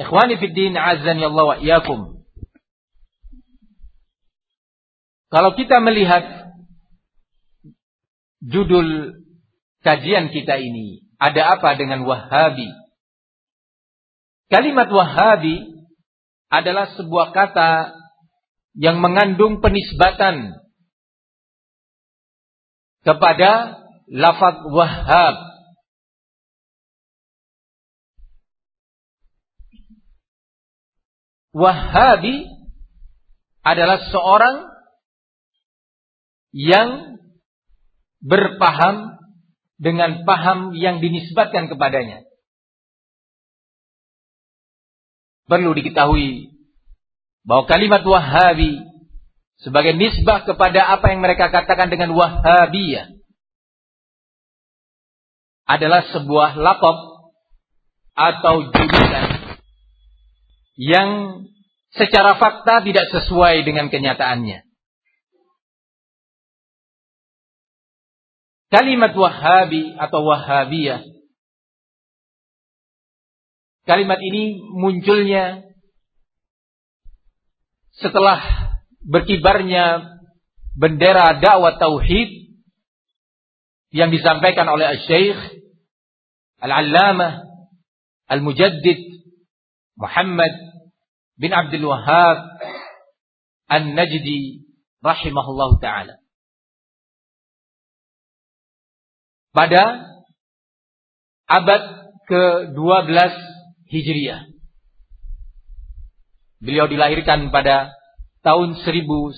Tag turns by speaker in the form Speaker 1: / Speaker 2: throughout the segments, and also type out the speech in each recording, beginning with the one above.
Speaker 1: Ikhwani fid din azan ya Allah wa iyyakum. Kalau kita melihat judul kajian kita ini, ada apa dengan Wahabi? Kalimat Wahabi adalah sebuah kata yang mengandung penisbatan kepada lafaz Wahhab. Wahabi adalah seorang yang berpaham dengan paham yang dinisbatkan kepadanya. Perlu diketahui bahwa kalimat Wahabi sebagai nisbah kepada apa yang mereka katakan dengan Wahabiyah adalah sebuah lapop atau julukan yang secara fakta tidak sesuai dengan kenyataannya. Kalimat Wahabi atau Wahabiyah Kalimat ini munculnya setelah berkibarnya bendera dakwah tauhid yang disampaikan oleh Syekh Al-Allamah Al-Mujaddid Muhammad bin Abdul Wahhab An-Najdi rahimahullahu taala. Pada abad ke-12 Hijriah. Beliau dilahirkan pada tahun 1115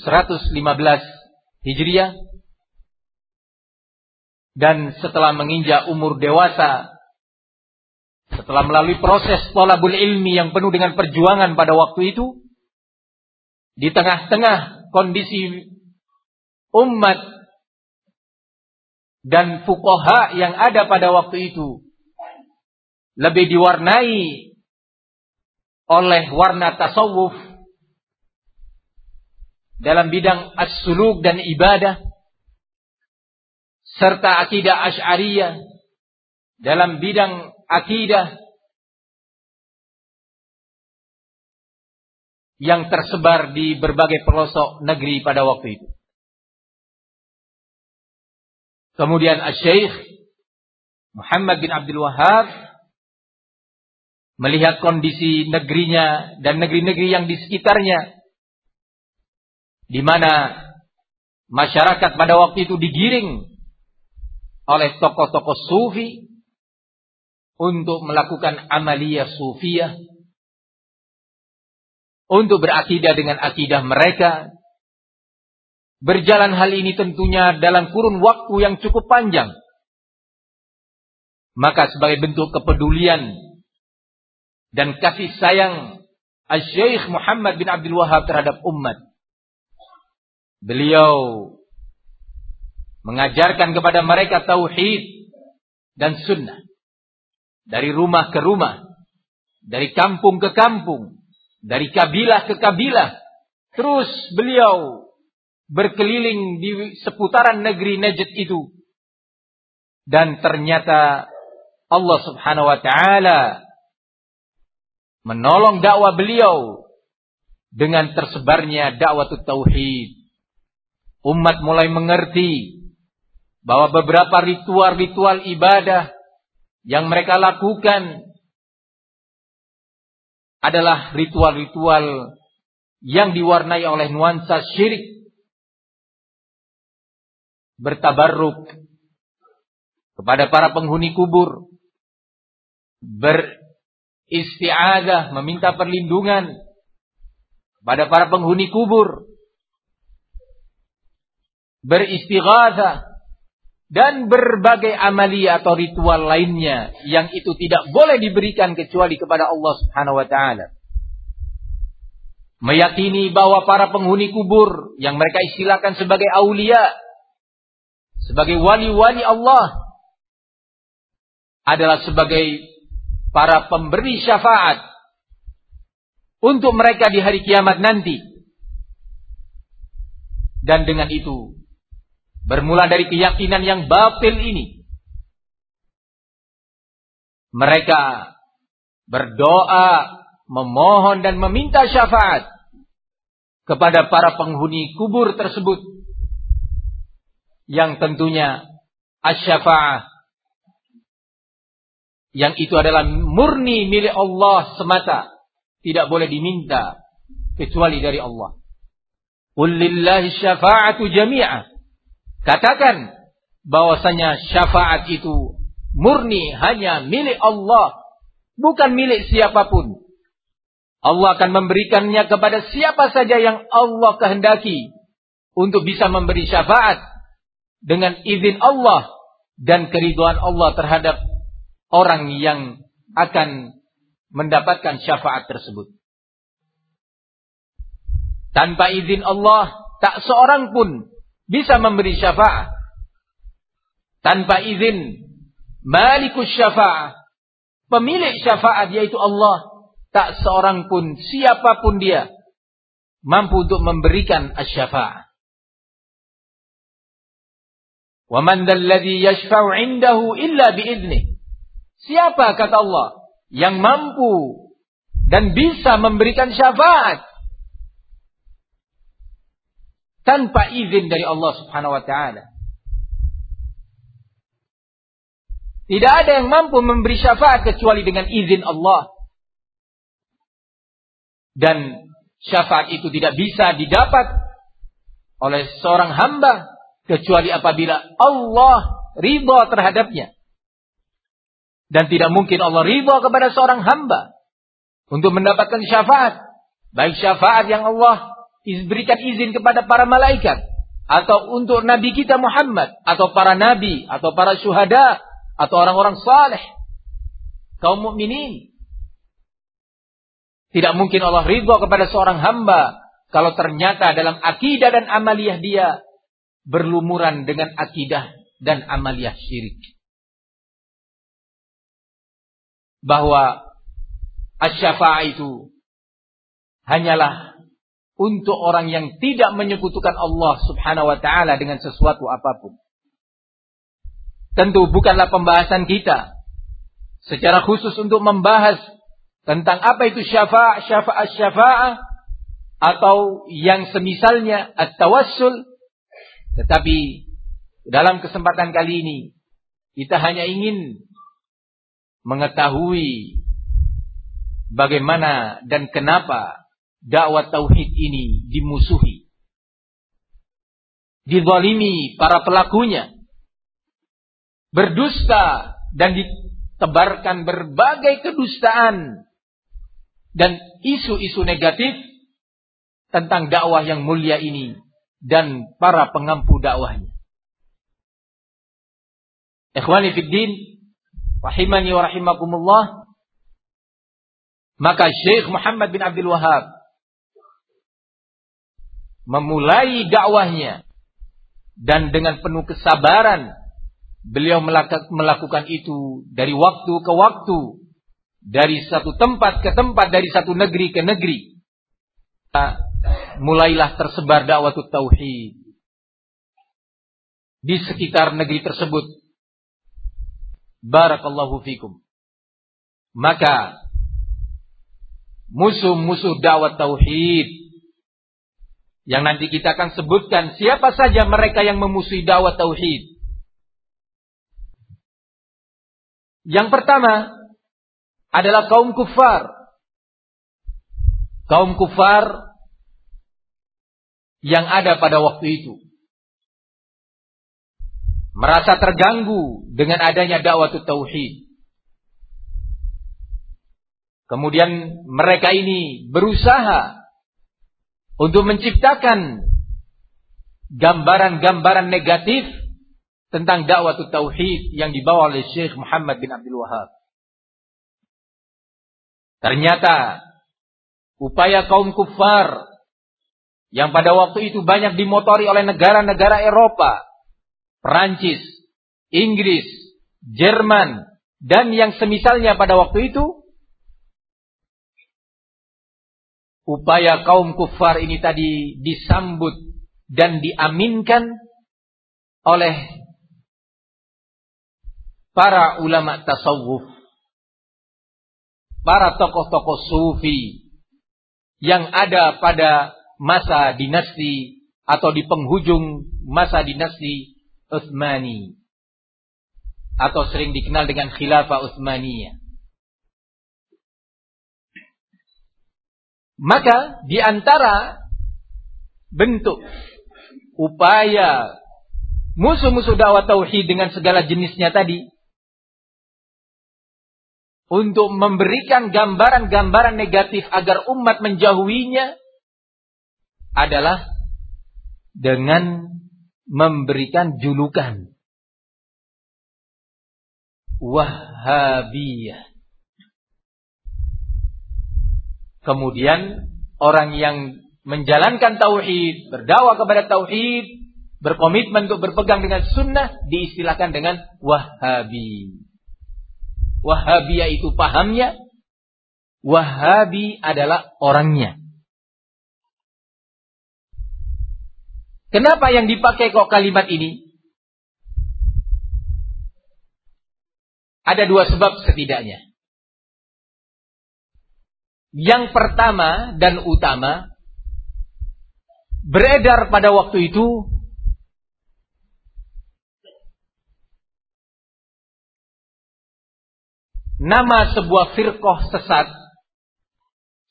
Speaker 1: Hijriah dan setelah menginjak umur dewasa setelah melalui proses tolabul ilmi yang penuh dengan perjuangan pada waktu itu di tengah-tengah kondisi umat dan fukoha yang ada pada waktu itu lebih diwarnai oleh warna tasawuf dalam bidang as-suluk dan ibadah serta akidah asy'ariyah dalam bidang akidah yang tersebar di berbagai pelosok negeri pada waktu itu. Kemudian Asy-Syaikh Muhammad bin Abdul Wahab melihat kondisi negerinya dan negeri-negeri yang di sekitarnya di mana masyarakat pada waktu itu digiring oleh tokoh-tokoh sufi untuk melakukan amalia sufiyah untuk berakidah dengan akidah mereka berjalan hal ini tentunya dalam kurun waktu yang cukup panjang maka sebagai bentuk kepedulian dan kasih sayang Al-Syeikh Muhammad bin Abdul Wahab terhadap umat. Beliau mengajarkan kepada mereka tauhid dan sunnah. Dari rumah ke rumah, dari kampung ke kampung, dari kabilah ke kabilah. Terus beliau berkeliling di seputaran negeri Najd itu. Dan ternyata Allah Subhanahu wa taala menolong dakwah beliau dengan tersebarnya dakwah tauhid. Umat mulai mengerti bahwa beberapa ritual-ritual ibadah yang mereka lakukan adalah ritual-ritual yang diwarnai oleh nuansa syirik. Bertabarruk kepada para penghuni kubur. Ber isti'adah, meminta perlindungan pada para penghuni kubur, beristighatsah dan berbagai amalia atau ritual lainnya yang itu tidak boleh diberikan kecuali kepada Allah Subhanahu wa taala. Meyakini bahwa para penghuni kubur yang mereka istilahkan sebagai aulia, sebagai wali-wali Allah adalah sebagai para pemberi syafaat untuk mereka di hari kiamat nanti. Dan dengan itu, bermula dari keyakinan yang batil ini, mereka berdoa memohon dan meminta syafaat kepada para penghuni kubur tersebut. Yang tentunya asyafa'ah yang itu adalah murni milik Allah semata. Tidak boleh diminta kecuali dari Allah. Qul lillahi syafa'atu jami'a katakan bahwasanya syafaat itu murni hanya milik Allah bukan milik siapa pun Allah akan memberikannya kepada siapa saja yang Allah kehendaki untuk bisa memberi syafaat dengan izin Allah dan keriduan Allah terhadap orang yang akan mendapatkan syafaat tersebut. Tanpa izin Allah, tak seorang pun bisa memberi syafaat. Tanpa izin Malikus syafaat, pemilik syafaat yaitu Allah, tak seorang pun siapa pun dia mampu untuk memberikan asy-syafa'ah. Wa man dzalladzi yashfa'u 'indahu illa. Siapa kata Allah yang mampu dan bisa memberikan syafaat tanpa izin dari Allah Subhanahu wa taala. Tidak ada yang mampu memberi syafaat kecuali dengan izin Allah. Dan syafaat itu tidak bisa didapat oleh seorang hamba kecuali apabila Allah ridha terhadapnya. Dan tidak mungkin Allah ridha kepada seorang hamba untuk mendapatkan syafaat. Baik syafaat yang Allah berikan izin kepada para malaikat. Atau untuk nabi kita Muhammad. Atau para nabi. Atau para syuhada. Atau orang-orang saleh. Kaum mukminin. Tidak mungkin Allah ridho kepada seorang hamba kalau ternyata dalam akidah dan amaliyah dia berlumuran dengan akidah dan amaliyah syirik. Bahwa asyafa itu hanyalah untuk orang yang tidak menyekutukan Allah subhanahu wa ta'ala dengan sesuatu apa pun. Tentu bukanlah pembahasan kita secara khusus untuk membahas tentang apa itu syafa' syafa' syafa'ah atau yang semisalnya at-tawassul tetapi dalam kesempatan kali ini kita hanya ingin mengetahui bagaimana dan kenapa dakwah tauhid ini dimusuhi dizalimi para pelakunya berdusta dan ditebarkan berbagai kedustaan dan isu-isu negatif tentang dakwah yang mulia ini dan para pengampu dakwahnya. Ikhwani fid din, rahimani wa rahimakumullah. Maka Syekh Muhammad bin Abdul Wahab memulai dakwahnya dan dengan penuh kesabaran beliau melakukan itu dari waktu ke waktu dari satu tempat ke tempat, dari satu negeri ke negeri. Mulailah tersebar dakwah tauhid di sekitar negeri tersebut. Barakallahu fikum. Maka musuh-musuh dakwah tauhid yang nanti kita akan sebutkan siapa saja mereka yang memusuhi dakwah tauhid. Yang pertama, adalah kaum kufar. Kaum kufar yang ada pada waktu itu. Merasa terganggu dengan adanya dakwah tauhid. Kemudian mereka ini berusaha untuk menciptakan gambaran-gambaran negatif tentang dakwah tauhid yang dibawa oleh Syekh Muhammad bin Abdul Wahab. Ternyata upaya kaum kufar yang pada waktu itu banyak dimotori oleh negara-negara Eropa, Perancis, Inggris, Jerman, dan yang semisalnya pada waktu itu, upaya kaum kufar ini tadi disambut dan diaminkan oleh para ulama tasawuf para tokoh-tokoh sufi yang ada pada masa dinasti atau di penghujung masa dinasti Utsmani atau sering dikenal dengan khilafah Utsmaniyah. Maka di antara bentuk upaya musuh-musuh dakwah tauhid dengan segala jenisnya tadi untuk memberikan gambaran-gambaran negatif agar umat menjauhinya adalah dengan memberikan julukan Wahhabiyah. Kemudian orang yang menjalankan tauhid, berdakwah kepada tauhid, berkomitmen untuk berpegang dengan sunnah diistilahkan dengan Wahabi. Wahabiyah itu pahamnya, Wahabi adalah orangnya. Kenapa yang dipakai kok kalimat ini? Ada dua sebab setidaknya. Yang pertama dan utama, beredar pada waktu itu nama sebuah firqah sesat,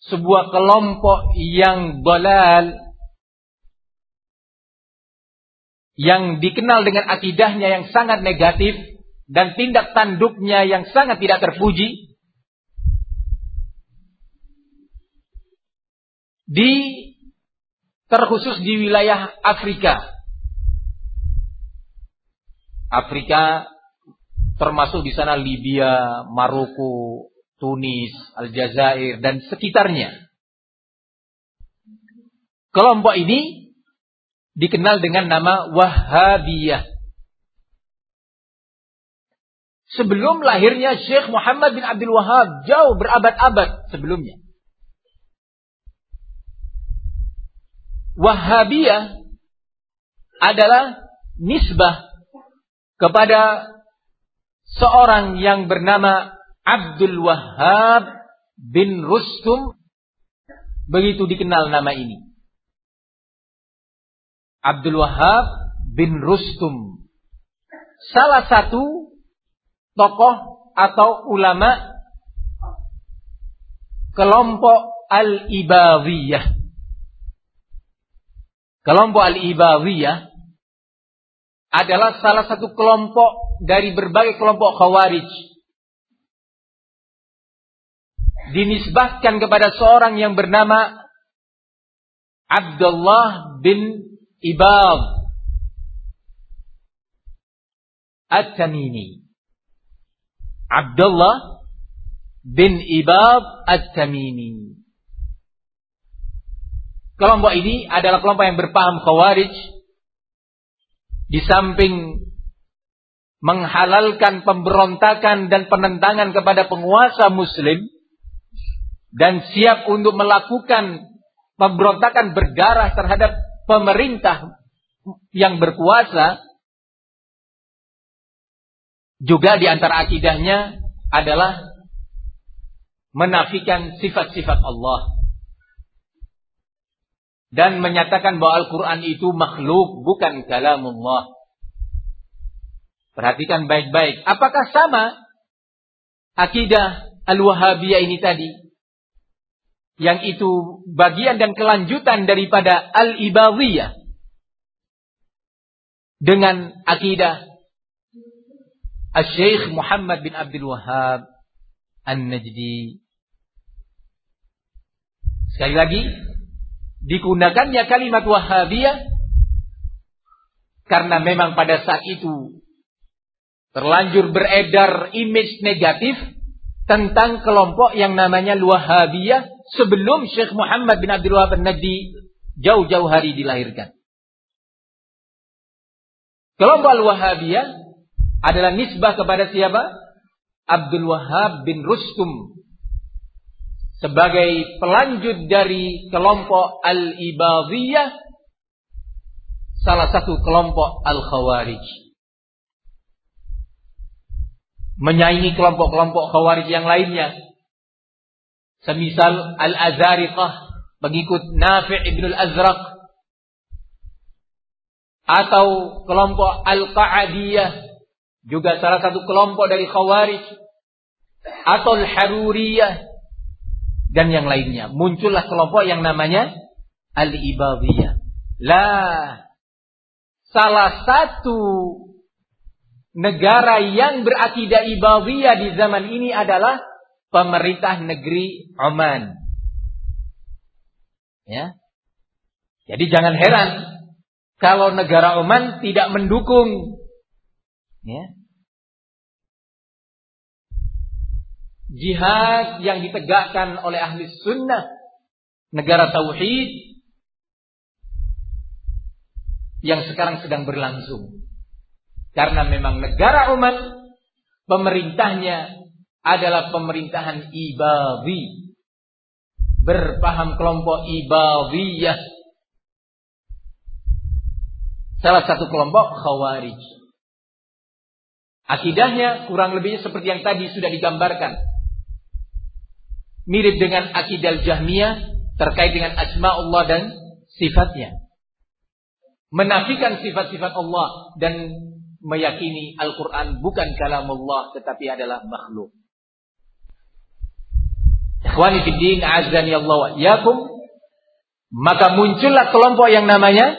Speaker 1: sebuah kelompok yang balal, yang dikenal dengan akidahnya yang sangat negatif dan tindak tanduknya yang sangat tidak terpuji di terkhusus di wilayah Afrika. Afrika termasuk di sana Libya, Maroko, Tunis, Aljazair dan sekitarnya. Kelompok ini dikenal dengan nama Wahhabiyah. Sebelum lahirnya Syekh Muhammad bin Abdul Wahab, jauh berabad-abad sebelumnya. Wahhabiyah adalah nisbah kepada seorang yang bernama Abdul Wahab bin Rustum. Begitu dikenal nama ini. Abdul Wahab bin Rustum. Salah satu tokoh atau ulama kelompok Al-Ibawiyah. Kelompok Al-Ibawiyah adalah salah satu kelompok dari berbagai kelompok Khawarij. Dinisbahkan kepada seorang yang bernama Abdullah bin Ibad At-Tamimi. Abdullah bin Ibad At-Tamimi. Kelompok ini adalah kelompok yang berpaham khawarij. Di samping menghalalkan pemberontakan dan penentangan kepada penguasa muslim. Dan siap untuk melakukan pemberontakan berdarah terhadap pemerintah yang berkuasa juga di antara akidahnya adalah menafikan sifat-sifat Allah dan menyatakan bahwa Al-Quran itu makhluk bukan kalamullah. Perhatikan baik-baik. Apakah sama akidah Al-Wahabiyah ini tadi? yang itu bagian dan kelanjutan daripada al-ibadiyah dengan akidah Al-Syeikh Muhammad bin Abdul Wahab An-Najdi. Sekali lagi, digunakannya kalimat Wahabiyah karena memang pada saat itu terlanjur beredar image negatif tentang kelompok yang namanya Wahabiyah sebelum Syekh Muhammad bin Abdul Wahab Najdi jauh-jauh hari dilahirkan. Kelompok Al-Wahabiyah adalah nisbah kepada siapa? Abdul Wahab bin Rustum sebagai pelanjut dari kelompok Al-Ibadiyah salah satu kelompok Al-Khawarij menyaingi kelompok-kelompok Khawarij yang lainnya Semisal Al-Azariqah, pengikut Nafi' ibn Al-Azraq. Atau kelompok Al-Qa'adiyah, juga salah satu kelompok dari Khawarij. Atau Al-Haruriyah, dan yang lainnya. Muncullah kelompok yang namanya Al-Ibadiyah. Lah, salah satu negara yang berakidah Ibadiyah di zaman ini adalah pemerintah negeri Oman. Ya. Jadi jangan heran kalau negara Oman tidak mendukung ya, jihad yang ditegakkan oleh ahli sunnah negara tauhid yang sekarang sedang berlangsung. Karena memang negara Oman pemerintahnya adalah pemerintahan Ibawi. Berpaham kelompok Ibawiyah. Salah satu kelompok Khawarij. Akidahnya kurang lebih seperti yang tadi sudah digambarkan. Mirip dengan akidah Jahmiyah terkait dengan asma Allah dan sifatnya. Menafikan sifat-sifat Allah dan meyakini Al-Quran bukan kalam Allah tetapi adalah makhluk. Ikhwani fiddin azani Allah wa yakum. Maka muncullah kelompok yang namanya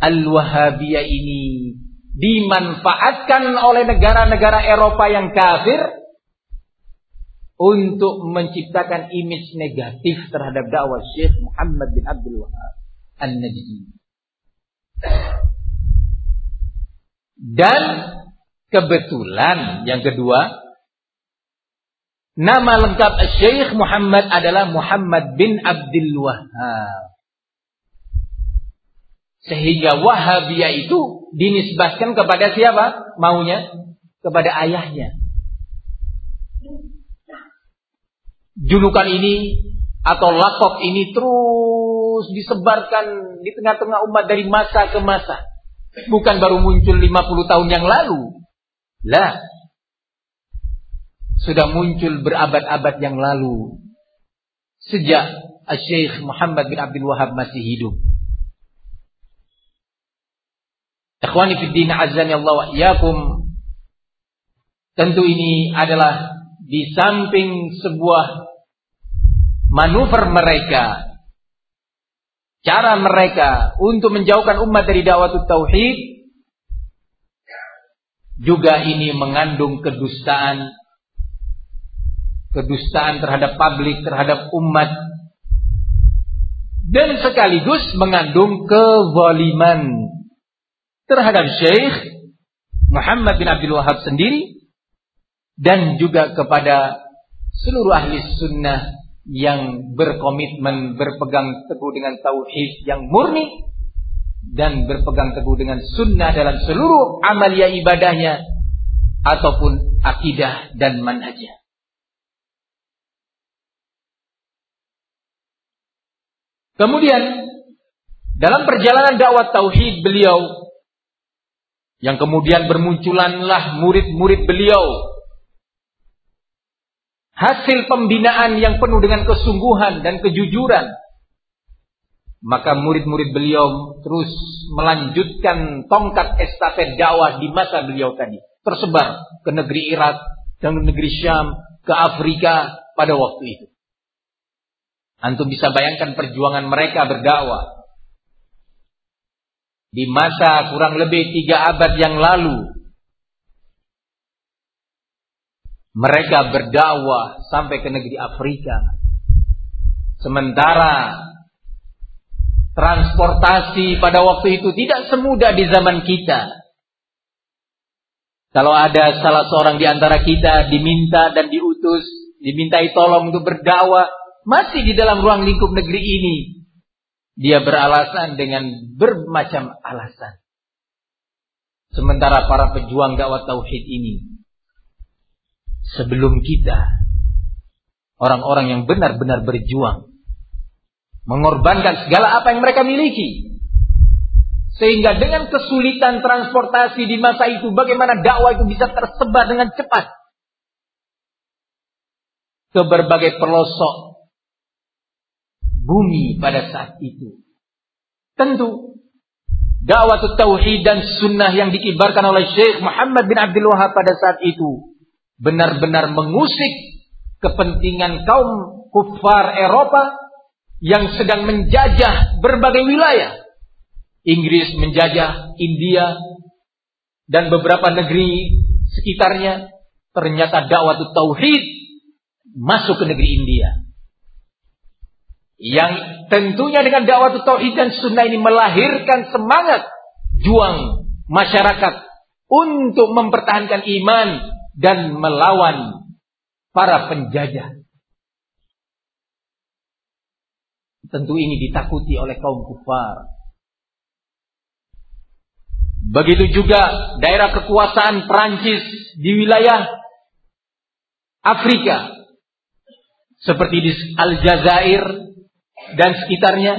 Speaker 1: Al-Wahabiyah ini dimanfaatkan oleh negara-negara Eropa yang kafir untuk menciptakan image negatif terhadap dakwah Syekh Muhammad bin Abdul Wahab An-Najdi. Dan kebetulan yang kedua Nama lengkap Syekh Muhammad adalah Muhammad bin Abdul Wahab. Sehingga Wahabiyah itu dinisbahkan kepada siapa? Maunya kepada ayahnya. Julukan ini atau lakop ini terus disebarkan di tengah-tengah umat dari masa ke masa. Bukan baru muncul 50 tahun yang lalu. Lah, sudah muncul berabad-abad yang lalu. Sejak Syekh Muhammad bin Abdul Wahab masih hidup. Ikhwani fi din azani Allah wa iyyakum. Tentu ini adalah di samping sebuah manuver mereka cara mereka untuk menjauhkan umat dari dakwah tauhid juga ini mengandung kedustaan kedustaan terhadap publik, terhadap umat dan sekaligus mengandung kezaliman terhadap Syekh Muhammad bin Abdul Wahab sendiri dan juga kepada seluruh ahli sunnah yang berkomitmen berpegang teguh dengan tauhid yang murni dan berpegang teguh dengan sunnah dalam seluruh amalia ibadahnya ataupun akidah dan manhajnya. Kemudian dalam perjalanan dakwah tauhid beliau yang kemudian bermunculanlah murid-murid beliau hasil pembinaan yang penuh dengan kesungguhan dan kejujuran maka murid-murid beliau terus melanjutkan tongkat estafet dakwah di masa beliau tadi tersebar ke negeri Irak dan negeri Syam ke Afrika pada waktu itu Antum bisa bayangkan perjuangan mereka berdakwah. Di masa kurang lebih tiga abad yang lalu. Mereka berdakwah sampai ke negeri Afrika. Sementara transportasi pada waktu itu tidak semudah di zaman kita. Kalau ada salah seorang di antara kita diminta dan diutus, dimintai tolong untuk berdakwah, masih di dalam ruang lingkup negeri ini. Dia beralasan dengan bermacam alasan. Sementara para pejuang dakwah tauhid ini sebelum kita. Orang-orang yang benar-benar berjuang. Mengorbankan segala apa yang mereka miliki. Sehingga dengan kesulitan transportasi di masa itu bagaimana dakwah itu bisa tersebar dengan cepat? Ke berbagai pelosok bumi pada saat itu. Tentu dakwah tauhid dan sunnah yang dikibarkan oleh Syekh Muhammad bin Abdul Wahab pada saat itu benar-benar mengusik kepentingan kaum kufar Eropa yang sedang menjajah berbagai wilayah. Inggris menjajah India dan beberapa negeri sekitarnya. Ternyata dakwah tauhid masuk ke negeri India. Yang tentunya dengan dakwah tauhid dan sunnah ini melahirkan semangat juang masyarakat untuk mempertahankan iman dan melawan para penjajah. Tentu ini ditakuti oleh kaum kufar. Begitu juga daerah kekuasaan Prancis di wilayah Afrika. Seperti di Aljazair, dan sekitarnya.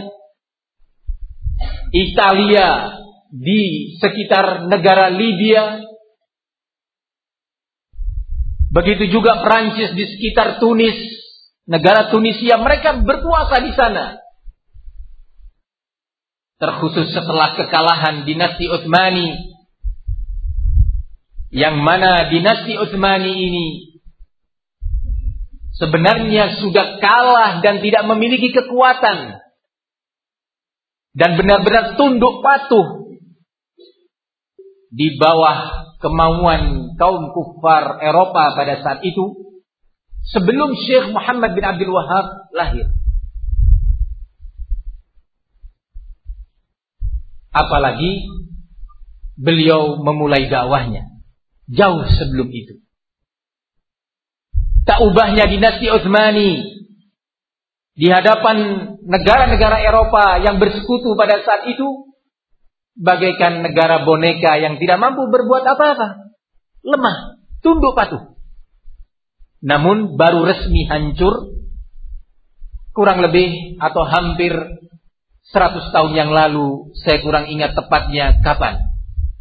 Speaker 1: Italia di sekitar negara Libya. Begitu juga Prancis di sekitar Tunis, negara Tunisia, mereka berkuasa di sana. Terkhusus setelah kekalahan dinasti Utsmani yang mana dinasti Utsmani ini sebenarnya sudah kalah dan tidak memiliki kekuatan dan benar-benar tunduk patuh di bawah kemauan kaum kufar Eropa pada saat itu sebelum Syekh Muhammad bin Abdul Wahab lahir. Apalagi beliau memulai dakwahnya jauh sebelum itu tak ubahnya dinasti Utsmani di hadapan negara-negara Eropa yang bersekutu pada saat itu bagaikan negara boneka yang tidak mampu berbuat apa-apa. Lemah, tunduk patuh. Namun baru resmi hancur kurang lebih atau hampir 100 tahun yang lalu, saya kurang ingat tepatnya kapan.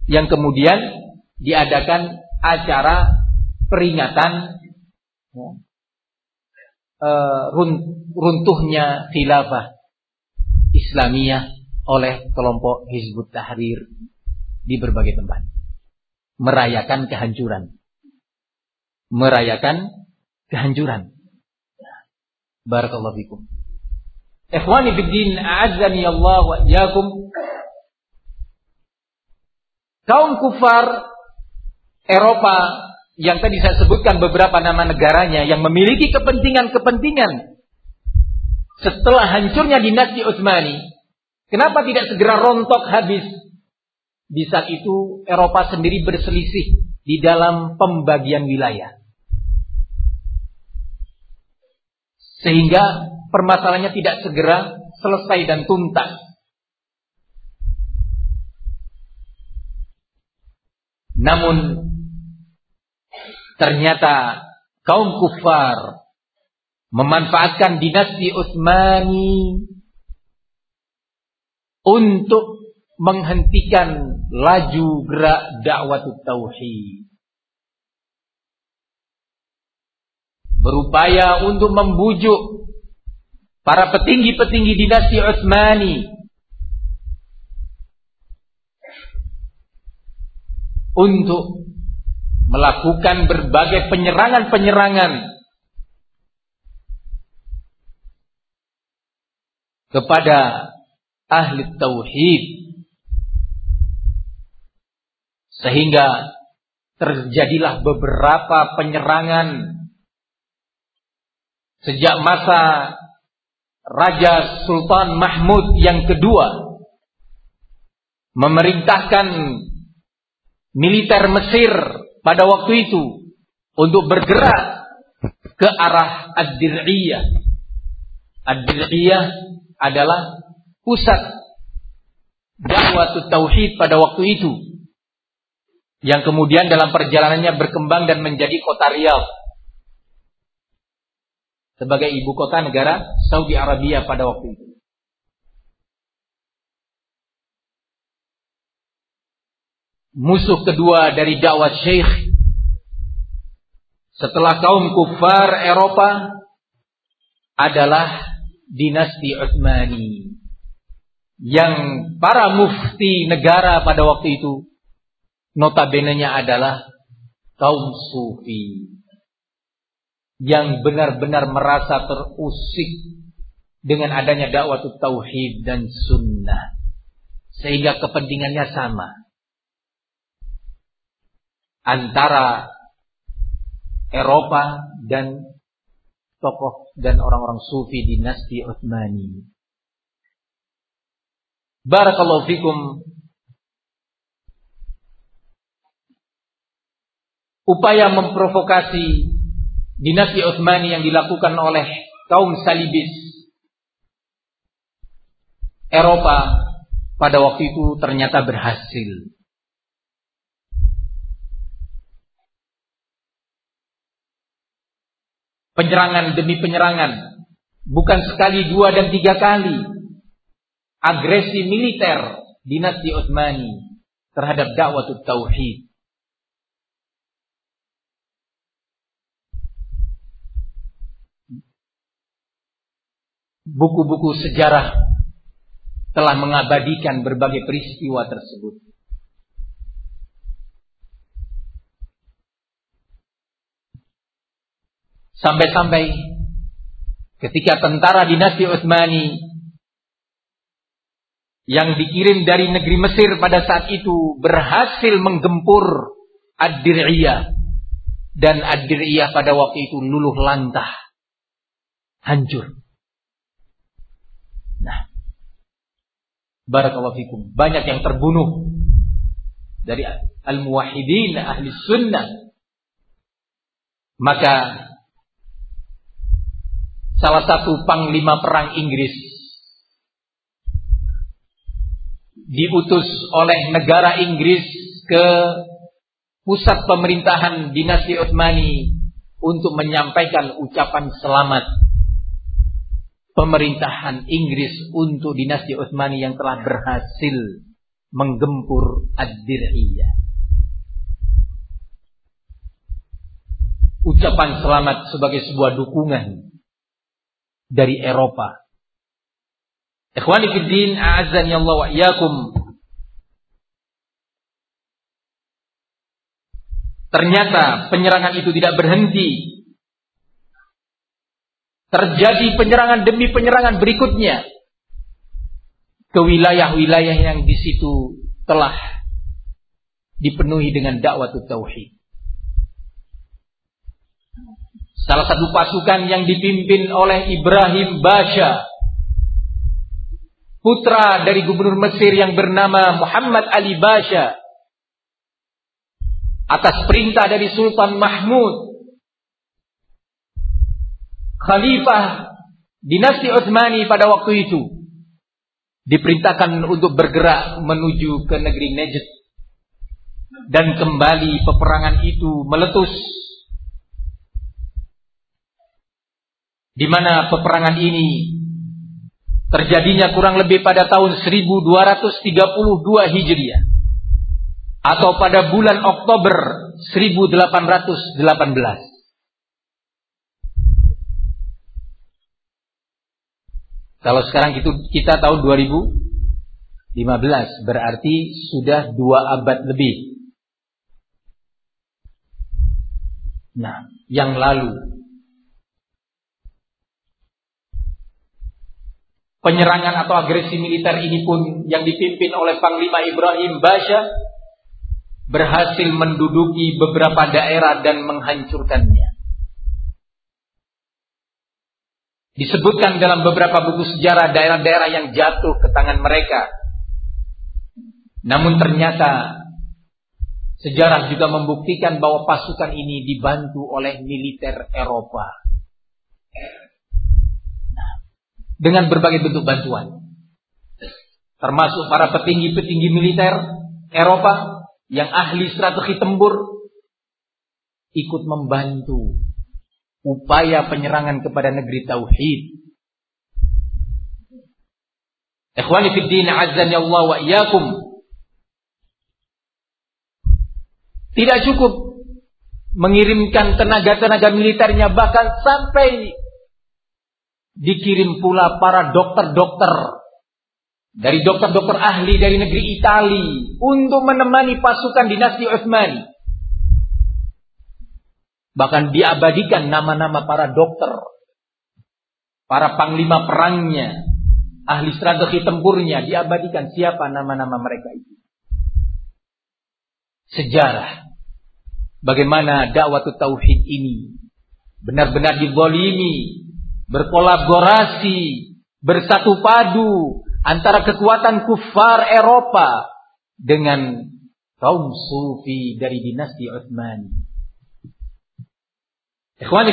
Speaker 1: Yang kemudian diadakan acara peringatan uh, runtuhnya khilafah Islamiyah oleh kelompok Hizbut Tahrir di berbagai tempat. Merayakan kehancuran. Merayakan kehancuran. Barakallahu fikum. Ikhwani fiddin a'azzani Allah wa iyyakum. Kaum kufar Eropa yang tadi saya sebutkan beberapa nama negaranya yang memiliki kepentingan-kepentingan setelah hancurnya dinasti Utsmani, kenapa tidak segera rontok habis? Di saat itu Eropa sendiri berselisih di dalam pembagian wilayah. Sehingga permasalahannya tidak segera selesai dan tuntas. Namun Ternyata kaum kufar memanfaatkan dinasti Utsmani untuk menghentikan laju gerak dakwah tauhid. Berupaya untuk membujuk para petinggi-petinggi dinasti Utsmani untuk melakukan berbagai penyerangan-penyerangan kepada ahli tauhid sehingga terjadilah beberapa penyerangan sejak masa Raja Sultan Mahmud yang kedua memerintahkan militer Mesir pada waktu itu untuk bergerak ke arah Ad-Dir'iyah. Ad-Dir'iyah adalah pusat dakwah tauhid pada waktu itu yang kemudian dalam perjalanannya berkembang dan menjadi kota Riyadh sebagai ibu kota negara Saudi Arabia pada waktu itu. musuh kedua dari dakwah Syekh setelah kaum kufar Eropa adalah dinasti Utsmani yang para mufti negara pada waktu itu notabene-nya adalah kaum sufi. Yang benar-benar merasa terusik dengan adanya dakwah tauhid dan sunnah. Sehingga kepentingannya sama. Antara Eropa dan tokoh dan orang-orang sufi dinasti Utsmani. Barakallahu fikum. Upaya memprovokasi dinasti Utsmani yang dilakukan oleh kaum salibis Eropa pada waktu itu ternyata berhasil. Penyerangan demi penyerangan. Bukan sekali, dua, dan tiga kali. Agresi militer dinasti Utsmani terhadap dakwah tauhid. Buku-buku sejarah telah mengabadikan berbagai peristiwa tersebut. Sampai-sampai ketika tentara dinasti Utsmani yang dikirim dari negeri Mesir pada saat itu berhasil menggempur Ad-Dir'iyah. Dan Ad-Dir'iyah pada waktu itu luluh lantah. Hancur. Nah, barakallahu fikum, banyak yang terbunuh. Dari al-muwahhidin ahli sunnah. Maka salah satu panglima perang Inggris diutus oleh negara Inggris ke pusat pemerintahan dinasti Utsmani untuk menyampaikan ucapan selamat pemerintahan Inggris untuk dinasti Utsmani yang telah berhasil menggempur Ad-Dir'iyah. Ucapan selamat sebagai sebuah dukungan dari Eropa. Ikhwani fiddin, a'azzani Allah wa iyyakum. Ternyata penyerangan itu tidak berhenti. Terjadi penyerangan demi penyerangan berikutnya ke wilayah-wilayah yang di situ telah dipenuhi dengan dakwah tauhid. Salah satu pasukan yang dipimpin oleh Ibrahim Basha. Putra dari gubernur Mesir yang bernama Muhammad Ali Basha. Atas perintah dari Sultan Mahmud. Khalifah dinasti Utsmani pada waktu itu. Diperintahkan untuk bergerak menuju ke negeri Najd. Dan kembali peperangan itu meletus di mana peperangan ini terjadinya kurang lebih pada tahun 1232 Hijriah atau pada bulan Oktober 1818. Kalau sekarang itu kita tahun 2015 berarti sudah dua abad lebih. Nah, yang lalu Penyerangan atau agresi militer ini pun yang dipimpin oleh Panglima Ibrahim Basha berhasil menduduki beberapa daerah dan menghancurkannya. Disebutkan dalam beberapa buku sejarah daerah-daerah yang jatuh ke tangan mereka. Namun ternyata sejarah juga membuktikan bahwa pasukan ini dibantu oleh militer Eropa dengan berbagai bentuk bantuan. Termasuk para petinggi-petinggi militer Eropa yang ahli strategi tempur ikut membantu upaya penyerangan kepada negeri tauhid. Ikhwani fi din azzani Allah wa iyyakum. Tidak cukup mengirimkan tenaga-tenaga militernya bahkan sampai Dikirim pula para dokter-dokter dari dokter-dokter ahli dari negeri Itali untuk menemani pasukan dinasti Utsmani. Bahkan diabadikan nama-nama para dokter, para panglima perangnya, ahli strategi tempurnya, diabadikan siapa nama-nama mereka itu. Sejarah bagaimana dakwah tauhid ini benar-benar dibolimi, berkolaborasi, bersatu padu antara kekuatan kufar Eropa dengan kaum sufi dari dinasti Utsmani. Ikhwani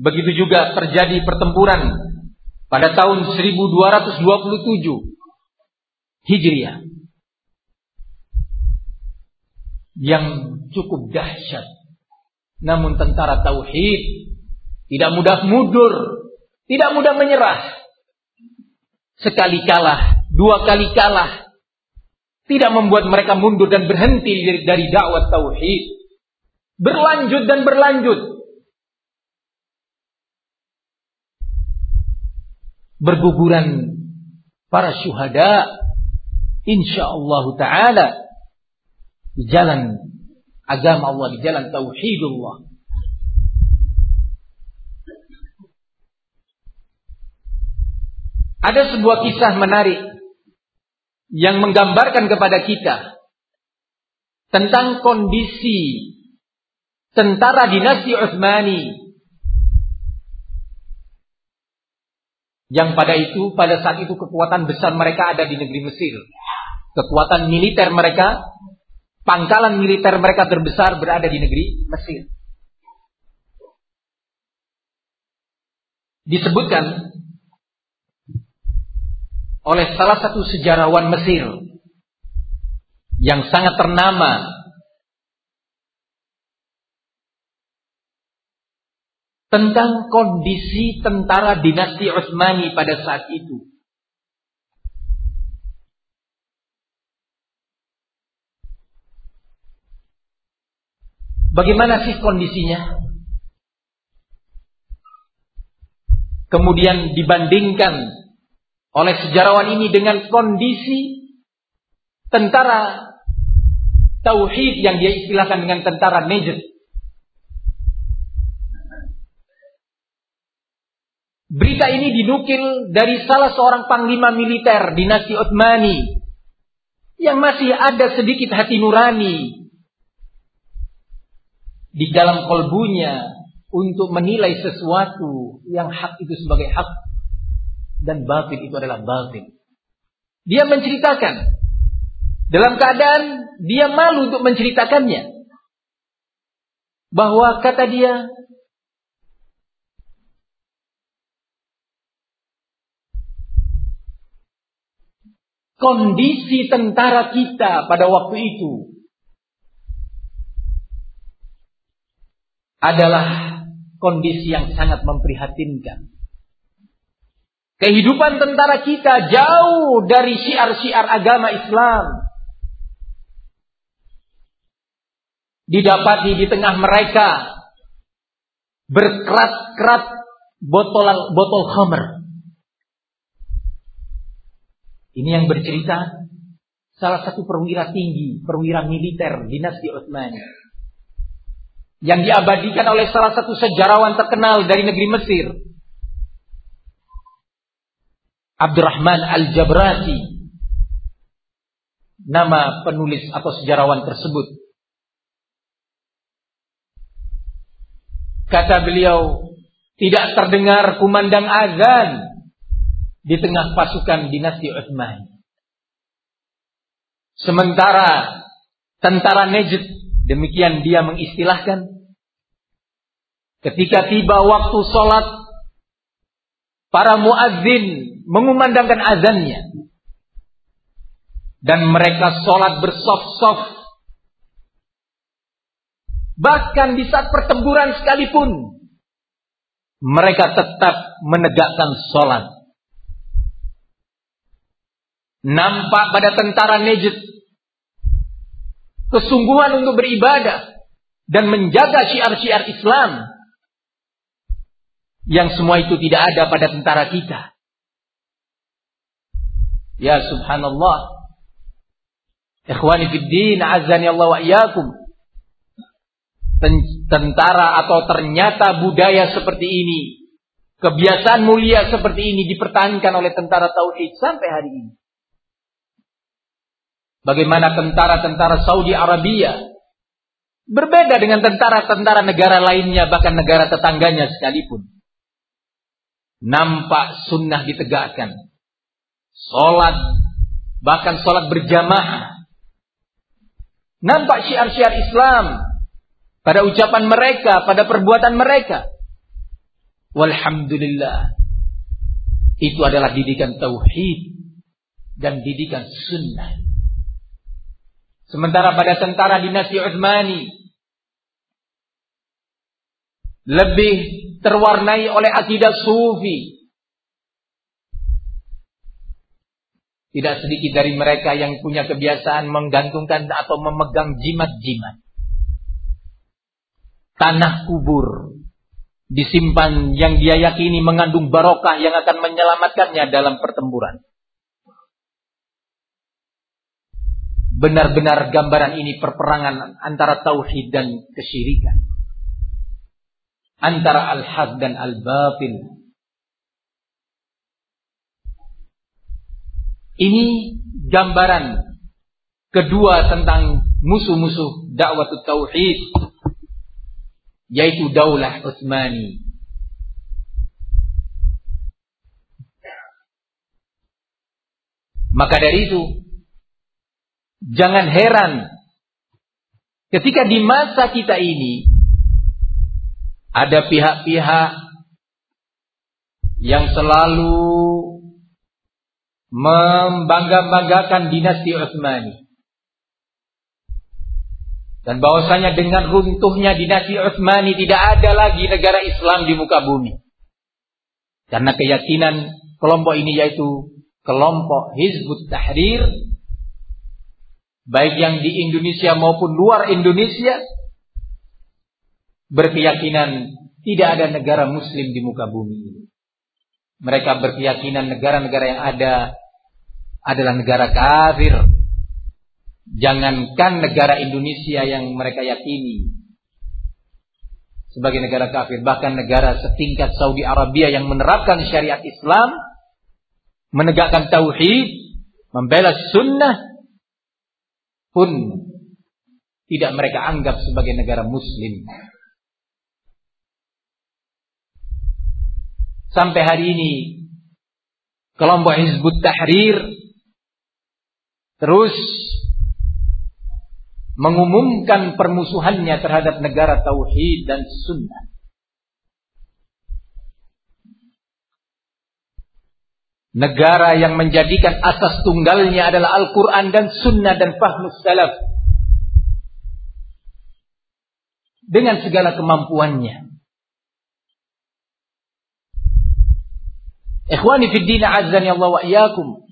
Speaker 1: begitu juga terjadi pertempuran pada tahun 1227 Hijriah yang cukup dahsyat. Namun tentara tauhid tidak mudah mundur, tidak mudah menyerah sekali kalah, dua kali kalah, tidak membuat mereka mundur dan berhenti dari, dakwah tauhid. Berlanjut dan berlanjut. Berguguran para syuhada insyaallah taala di jalan agama Allah, di jalan tauhidullah. Ada sebuah kisah menarik yang menggambarkan kepada kita tentang kondisi tentara dinasti Utsmani yang pada itu pada saat itu kekuatan besar mereka ada di negeri Mesir. Kekuatan militer mereka, pangkalan militer mereka terbesar berada di negeri Mesir. Disebutkan oleh salah satu sejarawan Mesir yang sangat ternama tentang kondisi tentara dinasti Utsmani pada saat itu. Bagaimana sih kondisinya? Kemudian dibandingkan oleh sejarawan ini dengan kondisi tentara tauhid yang dia istilahkan dengan tentara Najd. Berita ini dinukil dari salah seorang panglima militer dinasti Utsmani yang masih ada sedikit hati nurani di dalam kolbunya untuk menilai sesuatu yang hak itu sebagai hak dan batin itu adalah batin. Dia menceritakan dalam keadaan dia malu untuk menceritakannya. Bahwa kata dia kondisi tentara kita pada waktu itu adalah kondisi yang sangat memprihatinkan. Kehidupan tentara kita jauh dari syiar-syiar agama Islam. Didapati di tengah mereka berkerat-kerat botol botol khamr. Ini yang bercerita salah satu perwira tinggi, perwira militer dinasti Utsmani. Yang diabadikan oleh salah satu sejarawan terkenal dari negeri Mesir, Abdurrahman Al-Jabrati nama penulis atau sejarawan tersebut. Kata beliau tidak terdengar kumandang azan di tengah pasukan dinasti Utsman sementara tentara Najd demikian dia mengistilahkan ketika tiba waktu sholat para muadzin mengumandangkan azannya. Dan mereka sholat bersof-sof. Bahkan di saat pertempuran sekalipun. Mereka tetap menegakkan sholat. Nampak pada tentara Najd. Kesungguhan untuk beribadah. Dan menjaga syiar-syiar Islam. Yang semua itu tidak ada pada tentara kita. Ya subhanallah. Ikhwani fid din, azani Allah wa. Tentara atau ternyata budaya seperti ini, kebiasaan mulia seperti ini dipertahankan oleh tentara tauhid sampai hari ini. Bagaimana tentara-tentara Saudi Arabia berbeda dengan tentara-tentara negara lainnya bahkan negara tetangganya sekalipun. Nampak sunnah ditegakkan. Salat bahkan salat berjamaah. Nampak syiar-syiar Islam pada ucapan mereka, pada perbuatan mereka. Walhamdulillah. Itu adalah didikan tauhid dan didikan sunnah. Sementara pada tentara dinasti Utsmani lebih terwarnai oleh akidah sufi. Tidak sedikit dari mereka yang punya kebiasaan menggantungkan atau memegang jimat-jimat. Tanah kubur disimpan yang dia yakini mengandung barokah yang akan menyelamatkannya dalam pertempuran. benar-benar gambaran ini perperangan antara tauhid dan kesyirikan. Antara al-haq dan al-batil. Ini gambaran kedua tentang musuh-musuh dakwah tauhid yaitu Daulah Utsmani. Maka dari itu Jangan heran ketika di masa kita ini ada pihak-pihak yang selalu membangga-banggakan dinasti Utsmani. Dan bahwasanya dengan runtuhnya dinasti Utsmani tidak ada lagi negara Islam di muka bumi. Karena keyakinan kelompok ini yaitu kelompok Hizbut Tahrir baik yang di Indonesia maupun luar Indonesia berkeyakinan tidak ada negara muslim di muka bumi ini. Mereka berkeyakinan negara-negara yang ada adalah negara kafir. Jangankan negara Indonesia yang mereka yakini sebagai negara kafir, bahkan negara setingkat Saudi Arabia yang menerapkan syariat Islam, menegakkan tauhid, membela sunnah, pun tidak mereka anggap sebagai negara muslim. Sampai hari ini kelompok Hizbut Tahrir terus mengumumkan permusuhannya terhadap negara tauhid dan sunnah. Negara yang menjadikan asas tunggalnya adalah Al-Quran dan Sunnah dan Fahmus Salaf. Dengan segala kemampuannya. Ikhwani fi din azzani Allah wa iyyakum.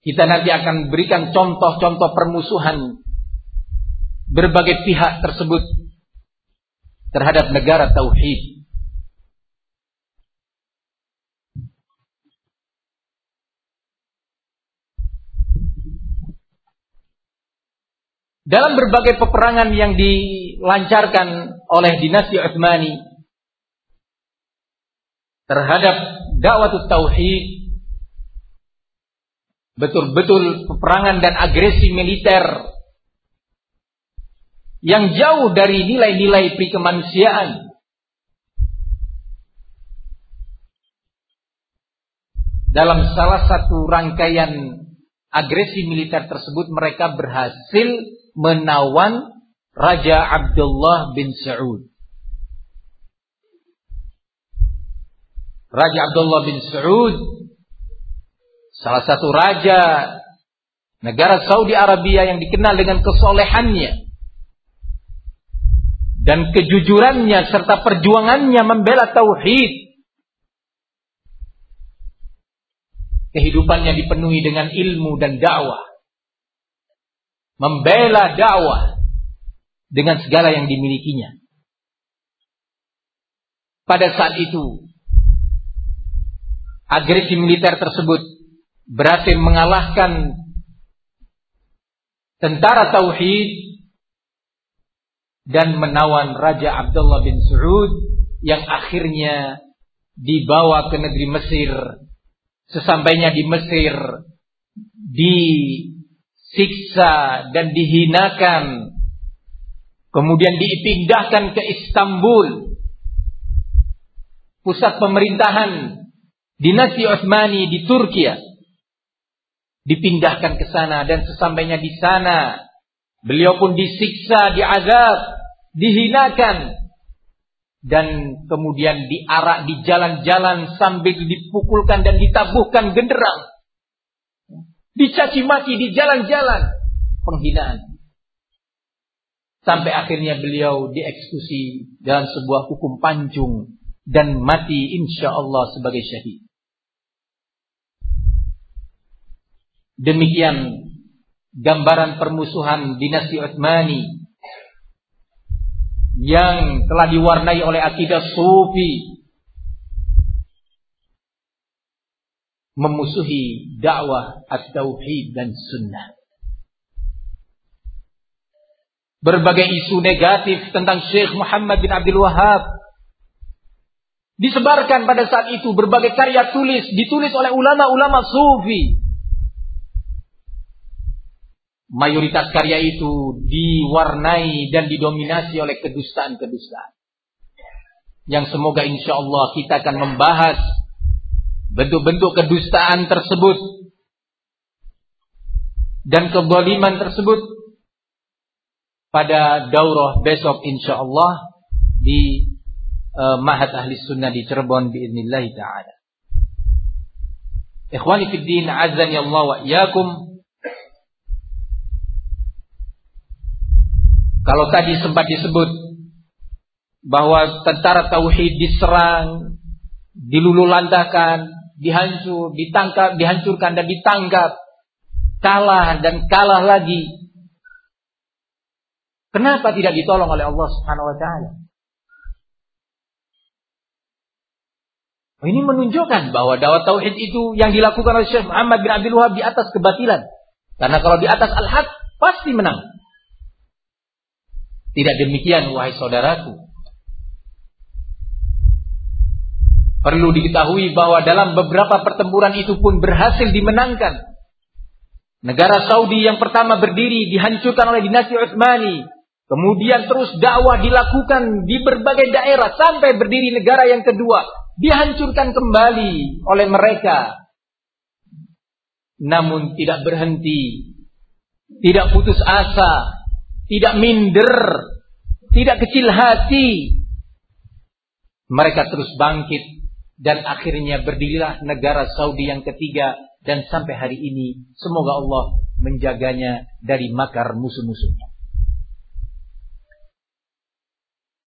Speaker 1: Kita nanti akan berikan contoh-contoh permusuhan berbagai pihak tersebut terhadap negara tauhid. Dalam berbagai peperangan yang dilancarkan oleh dinasti Utsmani terhadap dakwah tauhid betul-betul peperangan dan agresi militer yang jauh dari nilai-nilai prikemanusiaan. Dalam salah satu rangkaian agresi militer tersebut mereka berhasil menawan Raja Abdullah bin Saud. Raja Abdullah bin Saud salah satu raja negara Saudi Arabia yang dikenal dengan kesolehannya dan kejujurannya serta perjuangannya membela tauhid. Kehidupannya dipenuhi dengan ilmu dan dakwah membela dakwah dengan segala yang dimilikinya. Pada saat itu, agresi militer tersebut berhasil mengalahkan tentara tauhid dan menawan Raja Abdullah bin Saud yang akhirnya dibawa ke negeri Mesir. Sesampainya di Mesir, disiksa dan dihinakan. Kemudian dipindahkan ke Istanbul. Pusat pemerintahan dinasti Utsmani di Turki. Dipindahkan ke sana dan sesampainya di sana beliau pun disiksa, diazab, dihinakan dan kemudian diarak di jalan-jalan sambil dipukulkan dan ditabuhkan genderang. Dicaci maki di jalan-jalan. Penghinaan. Sampai akhirnya beliau dieksekusi dalam sebuah hukum pancung dan mati insya Allah sebagai syahid. Demikian gambaran permusuhan dinasti Utsmani yang telah diwarnai oleh akidah sufi memusuhi dakwah at-tauhid dan sunnah. Berbagai isu negatif tentang Syekh Muhammad bin Abdul Wahab disebarkan pada saat itu berbagai karya tulis ditulis oleh ulama-ulama sufi mayoritas karya itu diwarnai dan didominasi oleh kedustaan-kedustaan. Yang semoga insya Allah kita akan membahas bentuk-bentuk kedustaan tersebut dan kebaliman tersebut pada daurah besok insya Allah di uh, Mahat Ahli Sunnah di Cirebon biidznillah taala. Ikhwani fid din azan Allah wa iyyakum Kalau tadi sempat disebut bahwa tentara tauhid diserang, dilululantakan, dihancur, ditangkap, dihancurkan dan ditangkap, kalah dan kalah lagi. Kenapa tidak ditolong oleh Allah Subhanahu wa taala? Ini menunjukkan bahwa dakwah tauhid itu yang dilakukan oleh Syekh Muhammad bin Abdul Wahab di atas kebatilan. Karena kalau di atas al-haq pasti menang. Tidak demikian wahai saudaraku. Perlu diketahui bahwa dalam beberapa pertempuran itu pun berhasil dimenangkan. Negara Saudi yang pertama berdiri dihancurkan oleh dinasti Utsmani. Kemudian terus dakwah dilakukan di berbagai daerah sampai berdiri negara yang kedua. Dihancurkan kembali oleh mereka. Namun tidak berhenti. Tidak putus asa tidak minder, tidak kecil hati. Mereka terus bangkit dan akhirnya berdirilah negara Saudi yang ketiga dan sampai hari ini semoga Allah menjaganya dari makar musuh-musuhnya.